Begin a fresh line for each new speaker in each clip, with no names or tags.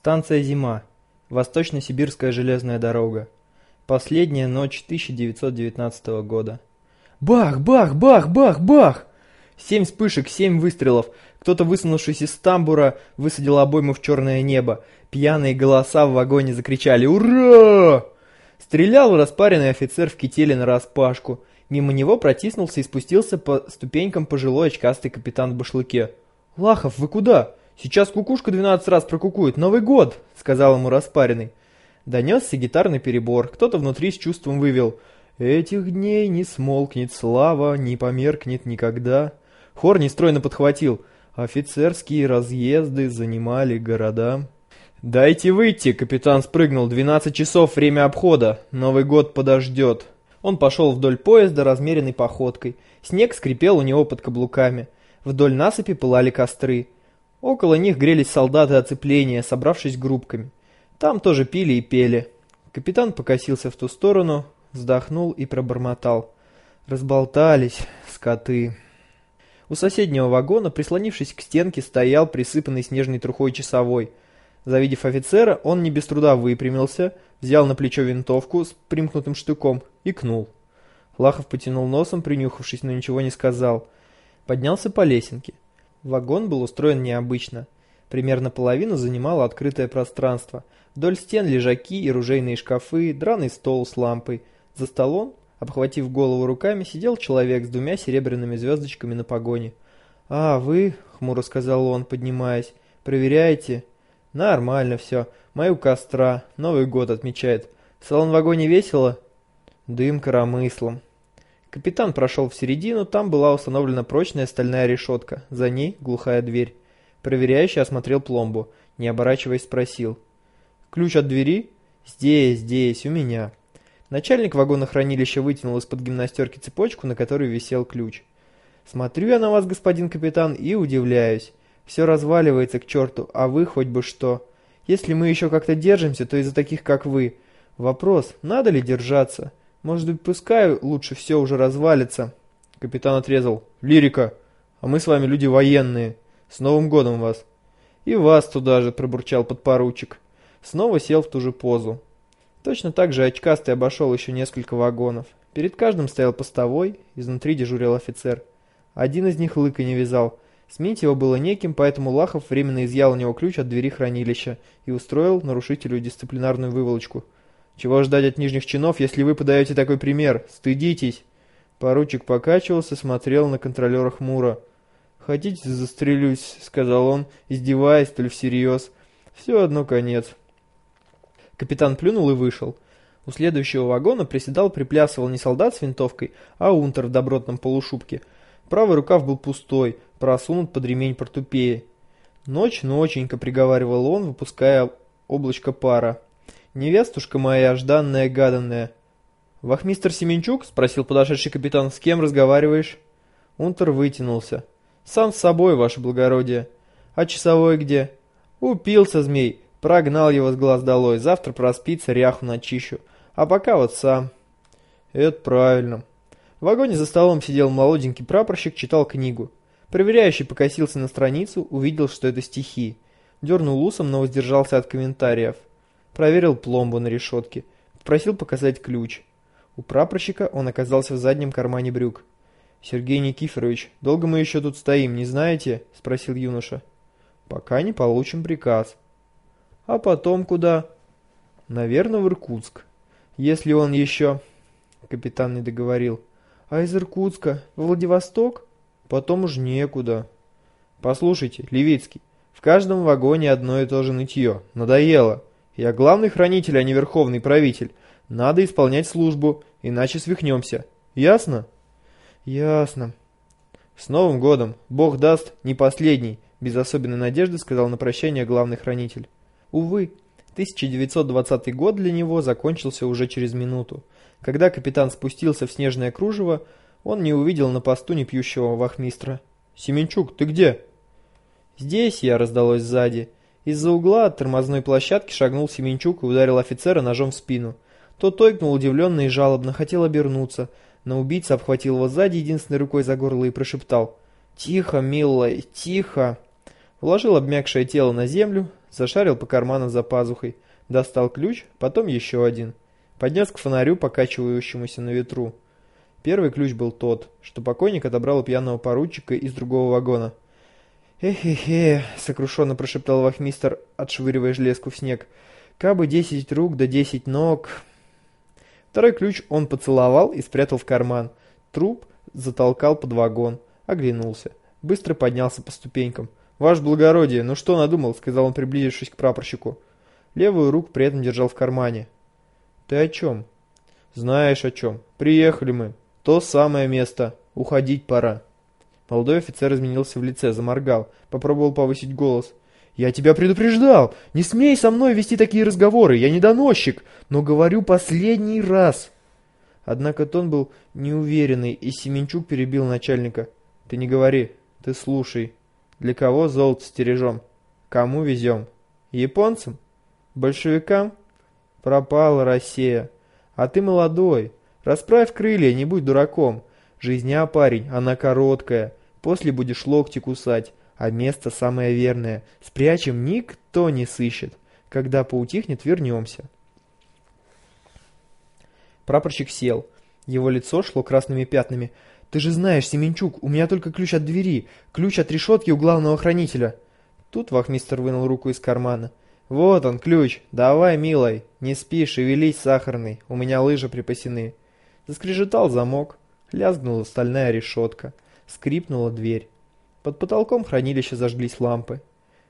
Станция «Зима». Восточно-сибирская железная дорога. Последняя ночь 1919 года. Бах, бах, бах, бах, бах! Семь вспышек, семь выстрелов. Кто-то, высунувшись из тамбура, высадил обойму в черное небо. Пьяные голоса в вагоне закричали «Ура!». Стрелял распаренный офицер в кителе нараспашку. Мимо него протиснулся и спустился по ступенькам пожилой очкастый капитан в башлыке. «Лахов, вы куда?» «Сейчас кукушка двенадцать раз прокукует, Новый год!» — сказал ему распаренный. Донесся гитарный перебор, кто-то внутри с чувством вывел «Этих дней не смолкнет слава, не померкнет никогда». Хор нестройно подхватил «Офицерские разъезды занимали города». «Дайте выйти!» — капитан спрыгнул. «Двенадцать часов, время обхода. Новый год подождет». Он пошел вдоль поезда размеренной походкой. Снег скрипел у него под каблуками. Вдоль насыпи пылали костры. Около них грелись солдаты оцепления, собравшись группками. Там тоже пили и пели. Капитан покосился в ту сторону, вздохнул и пробормотал. Разболтались, скоты. У соседнего вагона, прислонившись к стенке, стоял присыпанный снежной трухой часовой. Завидев офицера, он не без труда выпрямился, взял на плечо винтовку с примкнутым штыком и кнул. Лахов потянул носом, принюхавшись, но ничего не сказал. Поднялся по лесенке. Вагон был устроен необычно. Примерно половину занимало открытое пространство. Вдоль стен лежаки и ружейные шкафы, драный стол с лампой. За столом, обхватив голову руками, сидел человек с двумя серебряными звездочками на погоне. «А, вы?» — хмуро сказал он, поднимаясь. «Проверяете?» «Нормально все. Мою костра. Новый год отмечает. В салон-вагоне весело?» «Дым коромыслом». Капитан прошел в середину, там была установлена прочная стальная решетка, за ней глухая дверь. Проверяющий осмотрел пломбу, не оборачиваясь спросил. «Ключ от двери?» «Здесь, здесь, у меня». Начальник вагонохранилища вытянул из-под гимнастерки цепочку, на которой висел ключ. «Смотрю я на вас, господин капитан, и удивляюсь. Все разваливается к черту, а вы хоть бы что. Если мы еще как-то держимся, то из-за таких, как вы. Вопрос, надо ли держаться?» Может быть, пускай лучше все уже развалится. Капитан отрезал. Лирика. А мы с вами люди военные. С Новым годом вас. И вас туда же, пробурчал подпоручик. Снова сел в ту же позу. Точно так же очкастый обошел еще несколько вагонов. Перед каждым стоял постовой, изнутри дежурил офицер. Один из них лыка не вязал. Сменить его было неким, поэтому Лахов временно изъял у него ключ от двери хранилища и устроил нарушителю дисциплинарную выволочку – чего ждать от нижних чинов, если вы подаете такой пример? Стыдитесь!» Поручик покачивался, смотрел на контролера хмуро. «Хотите, застрелюсь», — сказал он, издеваясь, то ли всерьез. «Все одно конец». Капитан плюнул и вышел. У следующего вагона приседал, приплясывал не солдат с винтовкой, а унтер в добротном полушубке. Правый рукав был пустой, просунут под ремень портупеи. «Ночь ноченько», — приговаривал он, выпуская облачко пара. «Невестушка моя, жданная, гаданная». «Вахмистр Семенчук?» — спросил подошедший капитан. «С кем разговариваешь?» Унтер вытянулся. «Сам с собой, ваше благородие». «А часовой где?» «Упился змей. Прогнал его с глаз долой. Завтра проспится, ряху начищу. А пока вот сам». «Это правильно». В вагоне за столом сидел молоденький прапорщик, читал книгу. Проверяющий покосился на страницу, увидел, что это стихи. Дернул усом, но воздержался от комментариев. Проверил пломбу на решетке. Попросил показать ключ. У прапорщика он оказался в заднем кармане брюк. «Сергей Никифорович, долго мы еще тут стоим, не знаете?» – спросил юноша. «Пока не получим приказ». «А потом куда?» «Наверное, в Иркутск. Если он еще...» Капитан не договорил. «А из Иркутска в Владивосток? Потом уж некуда». «Послушайте, Левицкий, в каждом вагоне одно и то же нытье. Надоело. Я главный хранитель, а не верховный правитель. Надо исполнять службу, иначе свихнемся. Ясно? Ясно. С Новым годом! Бог даст, не последний, без особенной надежды сказал на прощание главный хранитель. Увы, 1920 год для него закончился уже через минуту. Когда капитан спустился в снежное кружево, он не увидел на посту непьющего вахмистра. «Семенчук, ты где?» «Здесь я», — раздалось сзади. Из-за угла от тормозной площадки шагнул Семенчук и ударил офицера ножом в спину. Тот ойкнул удивленно и жалобно, хотел обернуться, но убийца обхватил его сзади единственной рукой за горло и прошептал «Тихо, милая, тихо!» Вложил обмякшее тело на землю, зашарил по карманам за пазухой, достал ключ, потом еще один. Поднес к фонарю, покачивающемуся на ветру. Первый ключ был тот, что покойник отобрал у пьяного поручика из другого вагона. «Эхе-хе», — сокрушенно прошептал вахмистер, отшвыривая железку в снег. «Кабы десять рук да десять ног...» Второй ключ он поцеловал и спрятал в карман. Труп затолкал под вагон, оглянулся. Быстро поднялся по ступенькам. «Ваше благородие, ну что надумал?» — сказал он, приблизившись к прапорщику. Левую руку при этом держал в кармане. «Ты о чем?» «Знаешь о чем. Приехали мы. То самое место. Уходить пора». Молодой офицер изменился в лице, заморгал, попробовал повысить голос. «Я тебя предупреждал! Не смей со мной вести такие разговоры, я не доносчик, но говорю последний раз!» Однако тон был неуверенный, и Семенчук перебил начальника. «Ты не говори, ты слушай. Для кого золото стережем? Кому везем? Японцам? Большевикам? Пропала Россия. А ты молодой. Расправь крылья, не будь дураком. Жизня, парень, она короткая. После будешь локти кусать. А место самое верное. Спрячем, никто не сыщет. Когда поутихнет, вернемся. Прапорщик сел. Его лицо шло красными пятнами. «Ты же знаешь, Семенчук, у меня только ключ от двери, ключ от решетки у главного хранителя». Тут вахмистер вынул руку из кармана. «Вот он, ключ. Давай, милой. Не спи, шевелись, сахарный. У меня лыжи припасены». Заскрежетал замок. Лязгнула стальная решетка. Скрипнула дверь. Под потолком хранилища зажглись лампы.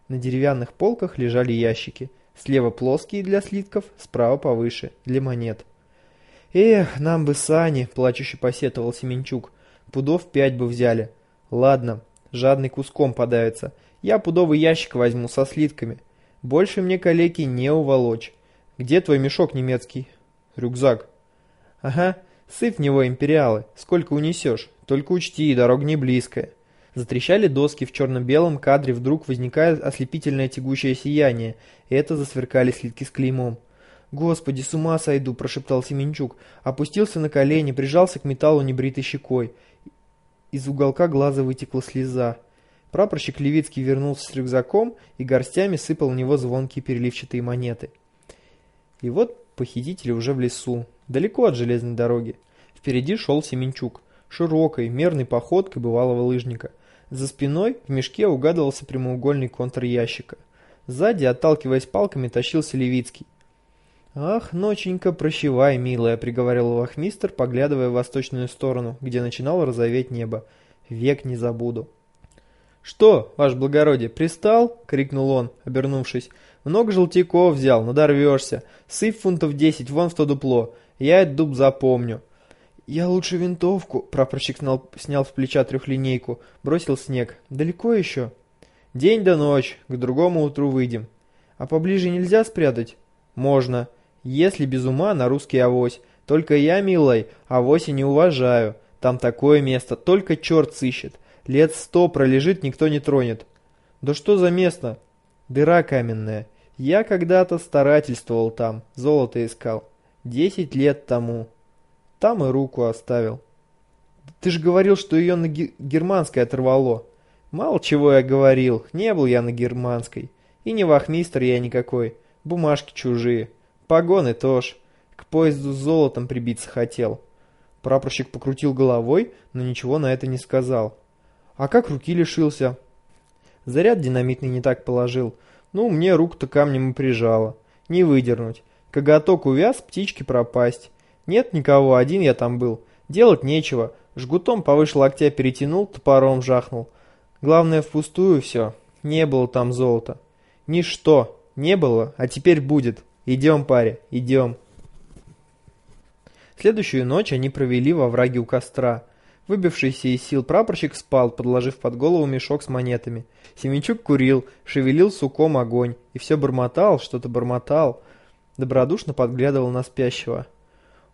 На деревянных полках лежали ящики. Слева плоские для слитков, справа повыше, для монет. «Эх, нам бы сани!» – плачуще посетовал Семенчук. «Пудов пять бы взяли. Ладно, жадный куском подавится. Я пудовый ящик возьму со слитками. Больше мне калеки не уволочь. Где твой мешок немецкий?» «Рюкзак». «Ага, сыпь в него империалы. Сколько унесешь? Только учти, дорога не близкая». Затрещали доски в черно-белом кадре, вдруг возникает ослепительное тягучее сияние, и это засверкали слитки с клеймом. «Господи, с ума сойду!» – прошептал Семенчук. Опустился на колени, прижался к металлу небритой щекой. Из уголка глаза вытекла слеза. Прапорщик Левицкий вернулся с рюкзаком и горстями сыпал в него звонкие переливчатые монеты. И вот похитители уже в лесу, далеко от железной дороги. Впереди шел Семенчук, широкой, мерной походкой бывалого лыжника. За спиной в мешке угадывался прямоугольный контур ящика. Сзади, отталкиваясь палками, тащился Левицкий. «Ах, ноченька, прощевай, милая», — приговорил вахмистр, поглядывая в восточную сторону, где начинало розоветь небо. «Век не забуду». «Что, ваше благородие, пристал?» — крикнул он, обернувшись. «Много желтяков взял, надорвешься. Сыпь фунтов десять вон в то дупло. Я этот дуб запомню». «Я лучше винтовку», — прапорщик снял, снял с плеча трехлинейку, бросил снег. «Далеко еще?» «День до ночь, к другому утру выйдем». «А поближе нельзя спрятать?» «Можно. Если без ума на русский авось. Только я, милой, авоси не уважаю. Там такое место, только черт сыщет. Лет сто пролежит, никто не тронет. Да что за место? Дыра каменная. Я когда-то старательствовал там, золото искал. Десять лет тому. Там и руку оставил. Ты же говорил, что ее на германской оторвало. Мало чего я говорил, не был я на германской. И не вахмистр я никакой, бумажки чужие. Погоны тоже. К поезду с золотом прибиться хотел. Прапорщик покрутил головой, но ничего на это не сказал. А как руки лишился? Заряд динамитный не так положил. Ну, мне руку-то камнем и прижало. Не выдернуть. Коготок увяз, птички пропасть. Нет никого, один я там был. Делать нечего. Жгутом повыше локтя перетянул, топором жахнул. Главное, впустую все. Не было там золота. Ничто. Не было, а теперь будет. «Идем, паря, идем». Следующую ночь они провели во враге у костра. Выбившийся из сил прапорщик спал, подложив под голову мешок с монетами. Семенчук курил, шевелил суком огонь и все бормотал, что-то бормотал. Добродушно подглядывал на спящего.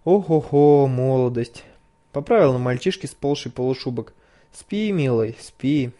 «Ох-охо, молодость!» Поправил на мальчишке сползший полушубок. «Спи, милый, спи,